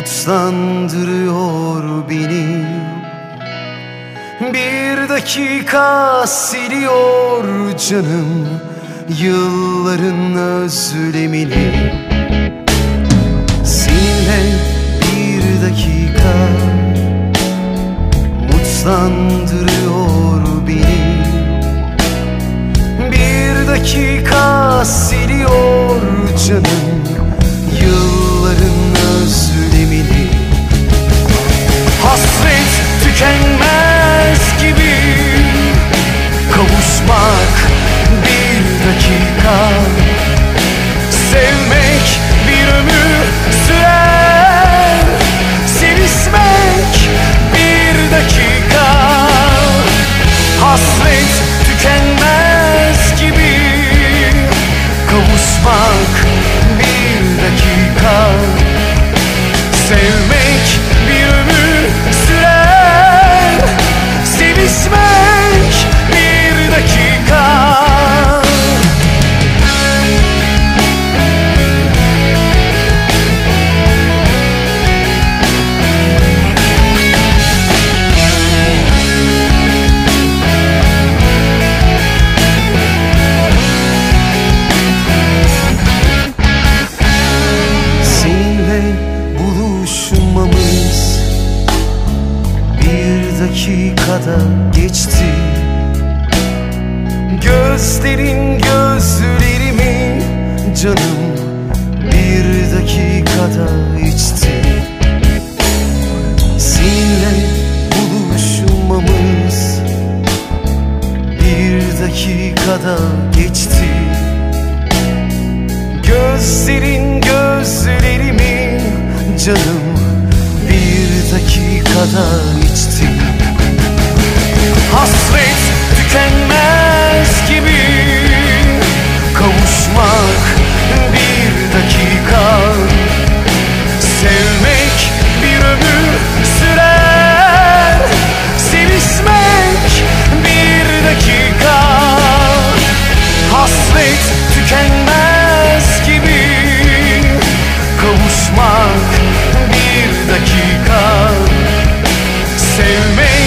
umutlandırıyor beni. Bir dakika siliyor canım Yılların özlemini. Seninle bir dakika Mutlandırıyor beni. Bir dakika siliyor canım tükenmez gibi. Kavuşmak bir dakika. Sevmek bir ömür sürer. Sevişmek bir dakika. Hasret tükenmez gibi. Kavuşmak bir dakika. Sevmek dakikada geçti. Gözlerin gözlerimi canım bir dakikada içti. Seninle buluşmamız bir dakikada geçti. Gözlerin gözlerimi canım bir dakikada içti Kavuşmak bir dakika. Sevmek